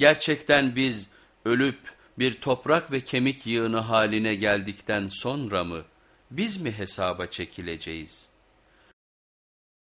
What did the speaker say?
Gerçekten biz ölüp bir toprak ve kemik yığını haline geldikten sonra mı biz mi hesaba çekileceğiz?''